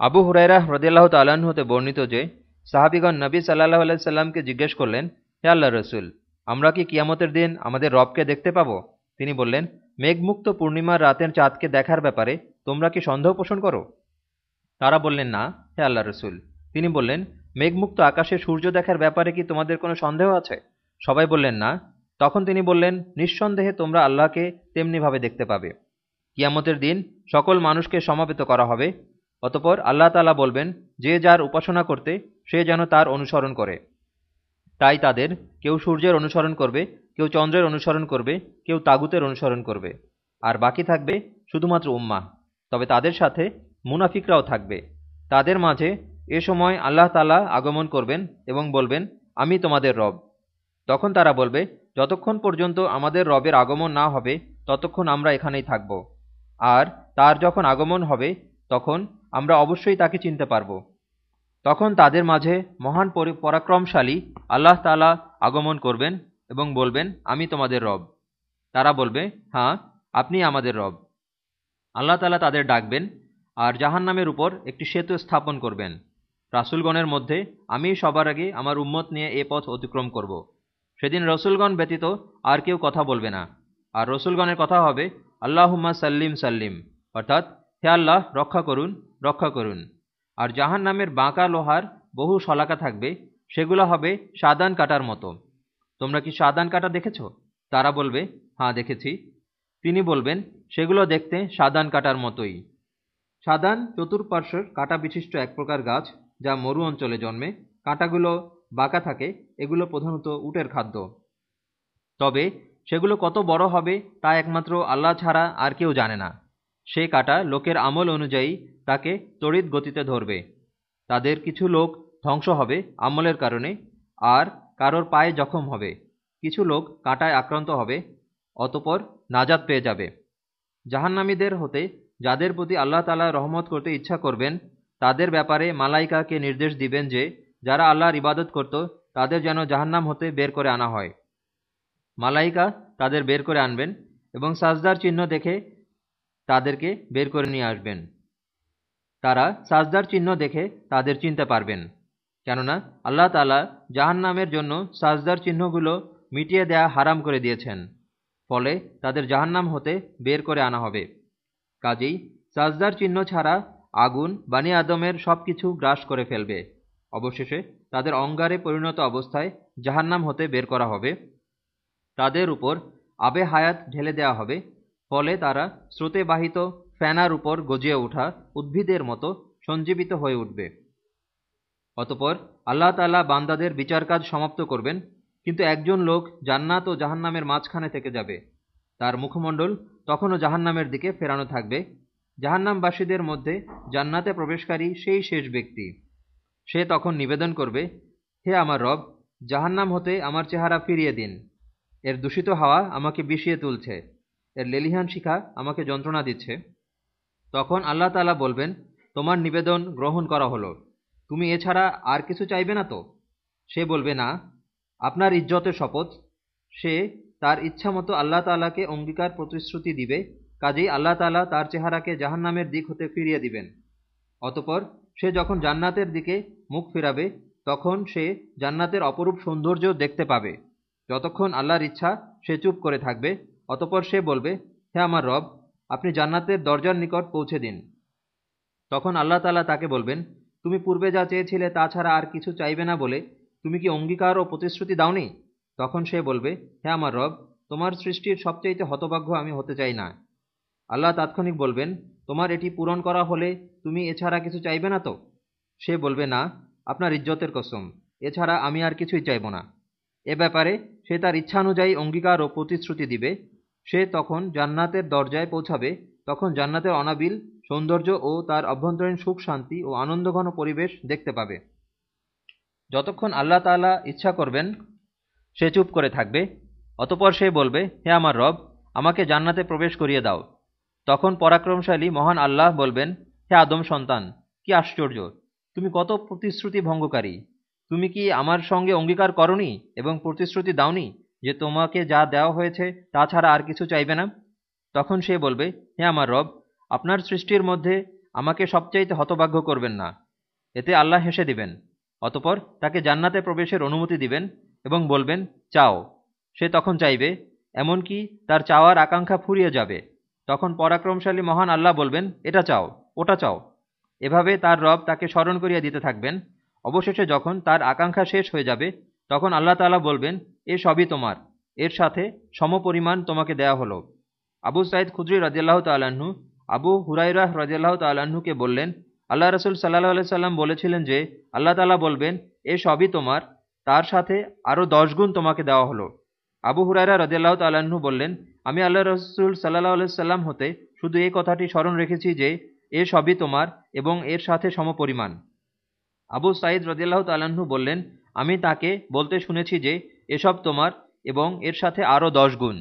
আবু হুরাইরা হ্রদিল্লাহ তাল্লাহ্ন হতে বর্ণিত যে, সাহাবিগণ নবী সাল্লাহ আলাইসাল্লামকে জিজ্ঞেস করলেন, হে আল্লাহ রসুল, আমরা কি কিয়ামতের দিন আমাদের রবকে দেখতে পাব? তিনি বললেন, মেঘমুক্ত পূর্ণিমার রাতের চাঁদকে দেখার ব্যাপারে তোমরা কি সন্দেহ পোষণ করো? তারা বললেন, না, হে আল্লাহ রসুল। তিনি বললেন, মেঘমুক্ত আকাশে সূর্য দেখার ব্যাপারে কি তোমাদের কোনো সন্দেহ আছে? সবাই বললেন, না। তখন তিনি বললেন, নিঃসন্দেহে তোমরা আল্লাহকে তেমনিভাবে দেখতে পাবে। কিয়ামতের দিন সকল মানুষকে সমাবেত করা হবে অতপর আল্লাহ তালা বলবেন, যে যার উপাসনা করতে, সে যেন তার অনুসরণ করে। তাই তাদের কেউ সূর্যের অনুসরণ করবে, কেউ চন্দ্রের অনুসরণ করবে, কেউ তাগুতের অনুসরণ করবে। আর বাকি থাকবে শুধুমাত্র উম্মা তবে তাদের সাথে মুনাফিকরাও থাকবে। তাদের মাঝে এ সময় আল্লাহ তালা আগমন করবেন এবং বলবেন, আমি তোমাদের রব। তখন তারা বলবে, যতক্ষণ পর্যন্ত আমাদের রবের আগমন না হবে, ততক্ষণ আমরা এখানেই থাকব। আর তার যখন আগমন হবে, তখন আমরা অবশ্যই তাকে চিনতে পারব। তখন তাদের মাঝে মহান পরাক্রমশালী আল্লাহ তালা আগমন করবেন এবং বলবেন, আমি তোমাদের রব। তারা বলবে হ্যাঁ আপনি আমাদের রব। আল্লাহ তালা তাদের ডাকবেন আর জাহান্নামের উপর একটি সেতু স্থাপন করবেন। রাসুলগণের মধ্যে আমি সবার আগে আমার উম্মত নিয়ে এ পথ অতিক্রম করব। সেদিন রসুলগণ ব্যতীত আর কেউ কথা বলবে না। আর রসুলগণের কথা হবে, আল্লাহুম্মা সাল্লিম সাল্লিম। অর্থাৎ হে আল্লাহ, রক্ষা করুন রক্ষা করুন। আর জাহান নামের বাঁকা লোহার বহু শলাকা থাকবে, সেগুলো হবে সাদান কাটার মতো। তোমরা কি সাদান কাটা দেখেছ? তারা বলবে হ্যাঁ দেখেছি। তিনি বলবেন, সেগুলো দেখতে সাদান কাটার মতোই। সাদান চতুর্পার্শ্বের কাটা বিশিষ্ট এক প্রকার গাছ, যা মরু অঞ্চলে জন্মে। কাঁটাগুলো বাঁকা থাকে, এগুলো প্রধানত উটের খাদ্য। তবে সেগুলো কত বড় হবে তা একমাত্র আল্লাহ ছাড়া আর কেউ জানে না। সে কাটা লোকের আমল অনুযায়ী তাকে তড়িৎ গতিতে ধরবে। তাদের কিছু লোক ধ্বংস হবে আমলের কারণে, আর কারোর পায়ে জখম হবে। কিছু লোক কাঁটায় আক্রান্ত হবে, অতপর নাজাদ পেয়ে যাবে। জাহান্নামীদের হতে যাদের প্রতি আল্লাহ তালা রহমত করতে ইচ্ছা করবেন, তাদের ব্যাপারে মালাইকাকে নির্দেশ দিবেন যে, যারা আল্লাহর ইবাদত করত, তাদের যেন জাহান্নাম হতে বের করে আনা হয়। মালাইকা তাদের বের করে আনবেন এবং সাজদার চিহ্ন দেখে তাদেরকে বের করে নিয়ে আসবেন। তারা সাজদার চিহ্ন দেখে তাদের চিনতে পারবেন। কেননা আল্লাহ তালা জাহান্নামের জন্য সাজদার চিহ্নগুলো মিটিয়ে দেয়া হারাম করে দিয়েছেন। ফলে তাদের জাহান্নাম হতে বের করে আনা হবে। কাজেই সাজদার চিহ্ন ছাড়া আগুন, বানি আদমের সব কিছু গ্রাস করে ফেলবে। অবশেষে তাদের অঙ্গারে পরিণত অবস্থায় জাহান্নাম হতে বের করা হবে। তাদের উপর আবে হায়াত ঢেলে দেওয়া হবে। ফলে তারা স্রোতে বাহিত ফ্যানার উপর গজিয়ে ওঠা উদ্ভিদের মতো সঞ্জীবিত হয়ে উঠবে। অতপর আল্লাহ তালা বান্দাদের বিচার কাজ সমাপ্ত করবেন, কিন্তু একজন লোক জান্নাত ও জাহান্নামের মাঝখানে থেকে যাবে। তার মুখমণ্ডল তখনও জাহান্নামের দিকে ফেরানো থাকবে। জাহান্নামবাসীদের মধ্যে জান্নাতে প্রবেশকারী সেই শেষ ব্যক্তি। সে তখন নিবেদন করবে, হে আমার রব, জাহান্নাম হতে আমার চেহারা ফিরিয়ে দিন। এর দূষিত হাওয়া আমাকে বিষিয়ে তুলছে। এর লেলিহান শিখা আমাকে যন্ত্রণা দিচ্ছে। তখন আল্লাহ তালা বলবেন, তোমার নিবেদন গ্রহণ করা হলো। তুমি এছাড়া আর কিছু চাইবে না তো? সে বলবে, না, আপনার ইজ্জতের শপথ। সে তার ইচ্ছা মতো আল্লাহ তালাকে অঙ্গীকার প্রতিশ্রুতি দিবে, কাজেই আল্লাহ তালা তার চেহারাকে জাহান্নামের দিক হতে ফিরিয়ে দিবেন। অতপর সে যখন জান্নাতের দিকে মুখ ফিরাবে, তখন সে জান্নাতের অপরূপ সৌন্দর্য দেখতে পাবে। যতক্ষণ আল্লাহর ইচ্ছা, সে চুপ করে থাকবে। অতপর সে বলবে, হে আমার রব, আপনি জান্নাতের দরজার নিকট পৌঁছে দিন। তখন আল্লাহ তালা তাকে বলবেন, তুমি পূর্বে যা চেয়েছিলে তাছাড়া আর কিছু চাইবে না বলে তুমি কি অঙ্গীকার ও প্রতিশ্রুতি দাওনি? তখন সে বলবে, হে আমার রব, তোমার সৃষ্টির সবচাইতে হতভাগ্য আমি হতে চাই না। আল্লাহ তাৎক্ষণিক বলবেন, তোমার এটি পূরণ করা হলে তুমি এছাড়া কিছু চাইবে না তো? সে বলবে, না, আপনার ইজ্জতের কসম, এছাড়া আমি আর কিছুই চাইব না। এ ব্যাপারে সে তার ইচ্ছানুযায়ী অঙ্গীকার ও প্রতিশ্রুতি দিবে সে তখন জান্নাতের দরজায় পৌঁছাবে, তখন জান্নাতের অনাবিল, সৌন্দর্য ও তার অভ্যন্তরীণ সুখ শান্তি ও আনন্দঘন পরিবেশ দেখতে পাবে। যতক্ষণ আল্লাহ তালা ইচ্ছা করবেন, সে চুপ করে থাকবে। অতপর সে বলবে, হে আমার রব, আমাকে জান্নাতে প্রবেশ করিয়ে দাও। তখন পরাক্রমশালী মহান আল্লাহ বলবেন, হে আদম সন্তান, কি আশ্চর্য! তুমি কত প্রতিশ্রুতি ভঙ্গকারী! তুমি কি আমার সঙ্গে অঙ্গীকার করনি এবং প্রতিশ্রুতি দাওনি? যে তোমাকে যা দেওয়া হয়েছে তা ছাড়া আর কিছু চাইবে না? তখন সে বলবে, হে আমার রব, আপনার সৃষ্টির মধ্যে আমাকে সবচাইতে হতভাগ্য করবেন না। এতে আল্লাহ হেসে দিবেন। অতপর তাকে জান্নাতে প্রবেশের অনুমতি দিবেন এবং বলবেন, চাও। সে তখন চাইবে, এমনকি তার চাওয়ার আকাঙ্ক্ষা ফুরিয়ে যাবে। তখন পরাক্রমশালী মহান আল্লাহ বলবেন, এটা চাও, ওটা চাও। এভাবে তার রব তাকে স্মরণ করিয়া দিতে থাকবেন। অবশেষে যখন তার আকাঙ্ক্ষা শেষ হয়ে যাবে তখন আল্লাহ তালা বলবেন, এ সবই তোমার। এর সাথে সমপরিমাণ তোমাকে দেয়া হলো। আবু সাইদ খুদ্রি রাজিয়াল্লাহ তাল্লাহ্ন আবু হুরাইরাহ রাজিয়াল্লাহ তাল্লাহ্নকে বললেন, আল্লাহ রসুল সাল্লাহ আলাই সাল্লাম বলেছিলেন যে, আল্লাহ তালা বলবেন, এ সবই তোমার। তার সাথে আরও দশ গুণ তোমাকে দেওয়া হলো। আবু হুরাইরা রদিয়াল্লাহ তাল্লাহ্ন বললেন, আমি আল্লাহ রসুল সাল্লাহ আলাইসাল্লাম হতে শুধু এই কথাটি স্মরণ রেখেছি যে, এ সবই তোমার এবং এর সাথে সমপরিমাণ। আবু সাইদ রদিয়াল্লাহ তাল্লাহ্ন বললেন আমি তাকে বলতে শুনেছি যে এসব তোমার এবং এর সাথে আরও দশ গুণ।